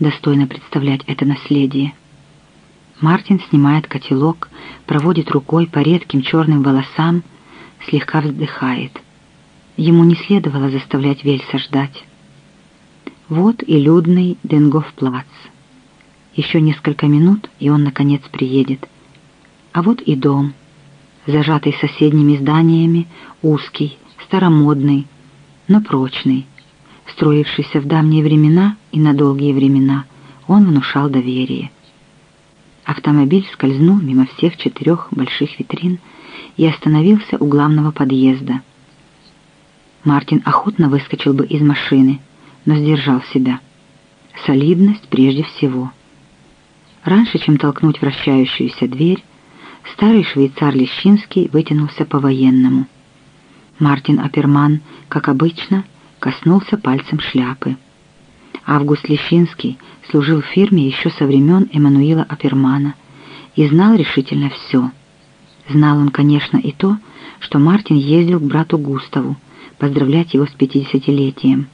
достойно представлять это наследие. Мартин снимает котелок, проводит рукой по редким черным волосам, слегка вздыхает. Ему не следовало заставлять Вельса ждать. Вот и людный Денгоф-плац. Еще несколько минут, и он, наконец, приедет. А вот и дом, зажатый соседними зданиями, узкий, старомодный, но прочный. Строившийся в давние времена и на долгие времена, он внушал доверие. Автомобиль скользнул мимо всех четырех больших витрин и остановился у главного подъезда. Мартин охотно выскочил бы из машины, но сдержал себя. Солидность прежде всего. Раньше, чем толкнуть вращающуюся дверь, старый швейцар Лещинский вытянулся по-военному. Мартин Аперман, как обычно, коснулся пальцем шляпы. Август Лещинский служил в фирме еще со времен Эммануила Апермана и знал решительно все. Знал он, конечно, и то, что Мартин ездил к брату Густаву поздравлять его с пятидесятилетием.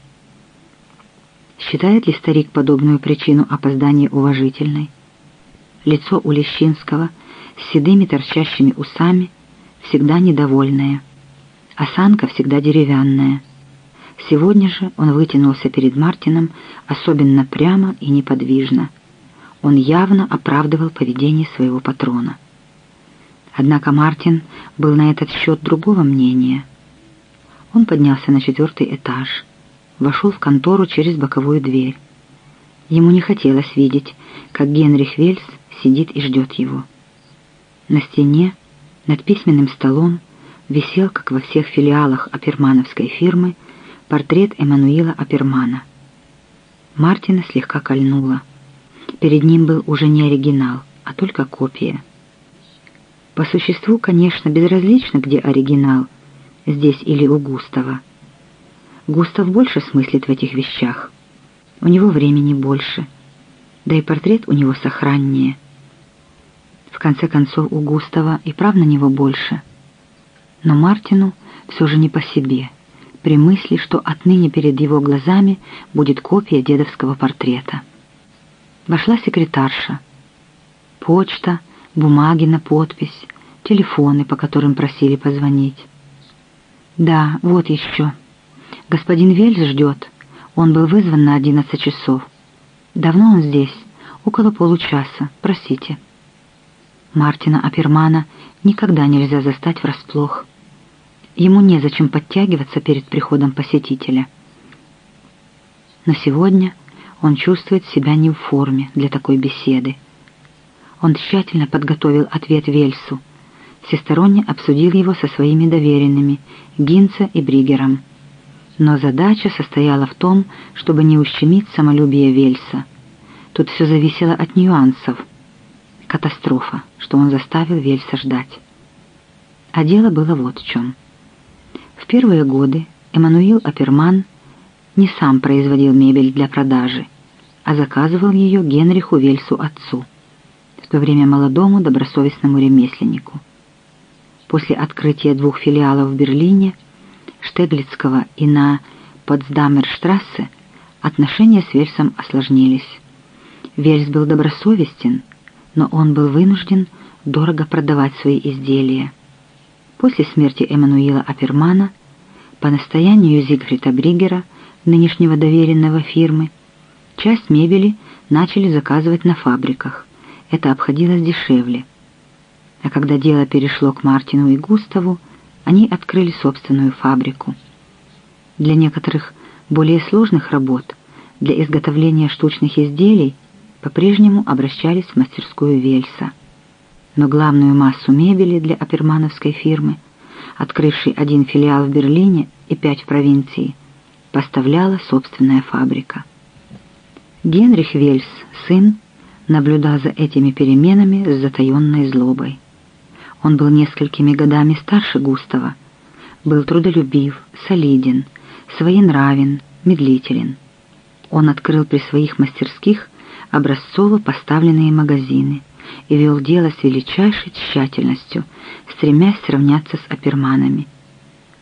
Считает ли старик подобную причину опоздания уважительной? лицо у Лещинского с седыми торчащими усами, всегда недовольное. Осанка всегда деревянная. Сегодня же он вытянулся перед Мартином особенно прямо и неподвижно. Он явно оправдывал поведение своего патрона. Однако Мартин был на этот счет другого мнения. Он поднялся на четвертый этаж, вошел в контору через боковую дверь. Ему не хотелось видеть, как Генрих Вельс сидит и ждет его. На стене, над письменным столом, висел, как во всех филиалах апермановской фирмы, портрет Эммануила Апермана. Мартина слегка кольнуло. Перед ним был уже не оригинал, а только копия. По существу, конечно, безразлично, где оригинал, здесь или у Густава. Густав больше смыслит в этих вещах. У него времени больше. Да и портрет у него сохраннее – в конце концов, у Густава и прав на него больше. Но Мартину все же не по себе, при мысли, что отныне перед его глазами будет копия дедовского портрета. Вошла секретарша. Почта, бумаги на подпись, телефоны, по которым просили позвонить. «Да, вот еще. Господин Вельс ждет. Он был вызван на одиннадцать часов. Давно он здесь? Около получаса. Просите». Мартина Апермана никогда нельзя застать врасплох. Ему незачем подтягиваться перед приходом посетителя. Но сегодня он чувствует себя не в форме для такой беседы. Он тщательно подготовил ответ Вельсу, всесторонне обсудил его со своими доверенными, Гинца и Бригером. Но задача состояла в том, чтобы не ущемить самолюбие Вельса. Тут все зависело от нюансов — Катастрофа, что он заставил Вельса ждать. А дело было вот в чем. В первые годы Эммануил Аперман не сам производил мебель для продажи, а заказывал ее Генриху Вельсу отцу, в то время молодому добросовестному ремесленнику. После открытия двух филиалов в Берлине, Штеглицкого и на Потсдамерштрассе, отношения с Вельсом осложнились. Вельс был добросовестен, но он был вынужден дорого продавать свои изделия. После смерти Эммануила Апермана, по настоянию Зигфрида Бригера, нынешнего доверенного фирмы, часть мебели начали заказывать на фабриках. Это обходилось дешевле. А когда дело перешло к Мартину и Густаву, они открыли собственную фабрику. Для некоторых более сложных работ, для изготовления штучных изделий – по-прежнему обращались в мастерскую Вельса. Но главную массу мебели для опермановской фирмы, открывшей один филиал в Берлине и пять в провинции, поставляла собственная фабрика. Генрих Вельс, сын, наблюдал за этими переменами с затаенной злобой. Он был несколькими годами старше Густава, был трудолюбив, солиден, своенравен, медлителен. Он открыл при своих мастерских образцово поставленные магазины и вел дело с величайшей тщательностью, стремясь сравняться с оперманами.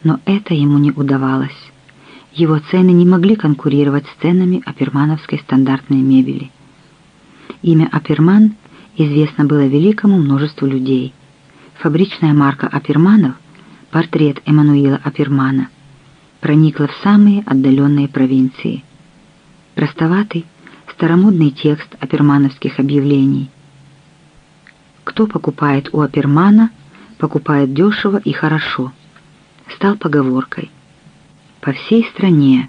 Но это ему не удавалось. его цены не могли конкурировать с ценами апермановской стандартной мебели. Имя Аперман известно было великому множеству людей. Фабричная марка Аперманов, портрет Эммануила Апермана, проникла в самые отдаленные провинции. Простоватый, старомодный текст апермановских объявлений. Кто покупает у Апермана, покупает дешево и хорошо, стал поговоркой. По всей стране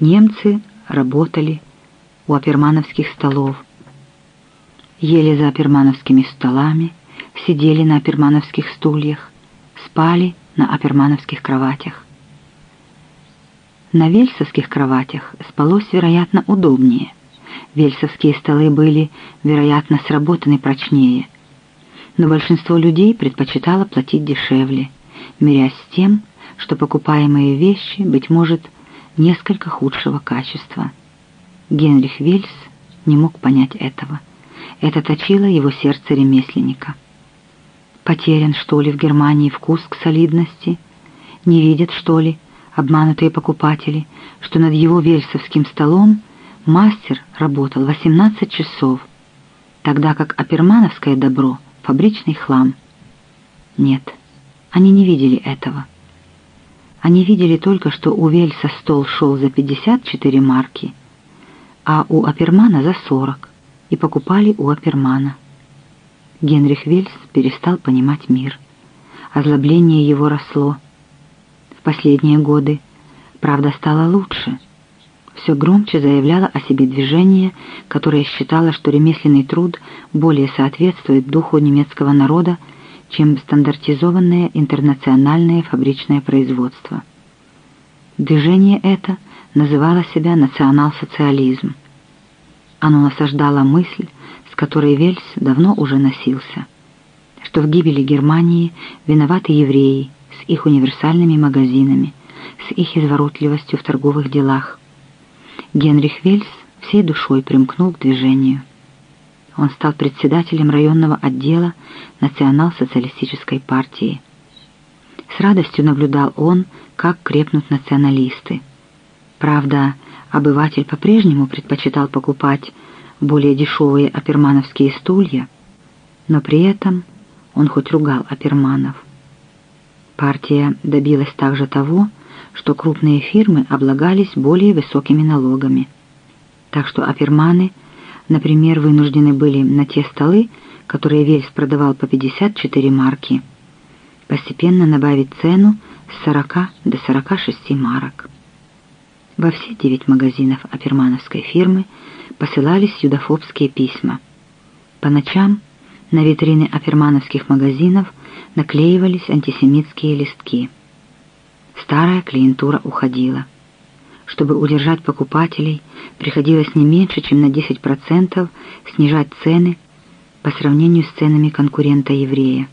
немцы работали у апермановских столов, ели за апермановскими столами, сидели на апермановских стульях, спали на апермановских кроватях. На вельсовских кроватях спалось, вероятно, удобнее. Вельсовские столы были, вероятно, сработаны прочнее. Но большинство людей предпочитало платить дешевле, мирясь с тем, что покупаемые вещи, быть может, несколько худшего качества. Генрих Вельс не мог понять этого. Это точило его сердце ремесленника. Потерян, что ли, в Германии вкус к солидности? Не видят, что ли, обманутые покупатели, что над его вельсовским столом мастер работал 18 часов, тогда как апермановское добро — фабричный хлам. Нет, они не видели этого. Они видели только, что у Вельса стол шел за 54 марки, а у Апермана за 40, и покупали у Апермана. Генрих Вельс перестал понимать мир. Озлобление его росло. В последние годы, правда, стало лучше. Все громче заявляло о себе движение, которое считало, что ремесленный труд более соответствует духу немецкого народа, чем стандартизованное интернациональное фабричное производство. Движение это называло себя национал-социализм. Оно насаждало мысль, с которой Вельс давно уже носился, что в гибели Германии виноваты евреи с их универсальными магазинами, с их изворотливостью в торговых делах. Генрих Вельс всей душой примкнул к движению. Он стал председателем районного отдела национал-социалистической партии. С радостью наблюдал он, как крепнут националисты. Правда, обыватель по-прежнему предпочитал покупать более дешевые апермановские стулья, но при этом он хоть ругал аперманов. Партия добилась также того, что крупные фирмы облагались более высокими налогами. Так что аперманы – Например, вынуждены были на те столы, которые Вельс продавал по 54 марки, постепенно набавить цену с 40 до 46 марок. Во все девять магазинов апермановской фирмы посылались юдофобские письма. По ночам на витрины апермановских магазинов наклеивались антисемитские листки. Старая клиентура уходила. Чтобы удержать покупателей, приходилось не меньше, чем на 10% снижать цены по сравнению с ценами конкурента-еврея.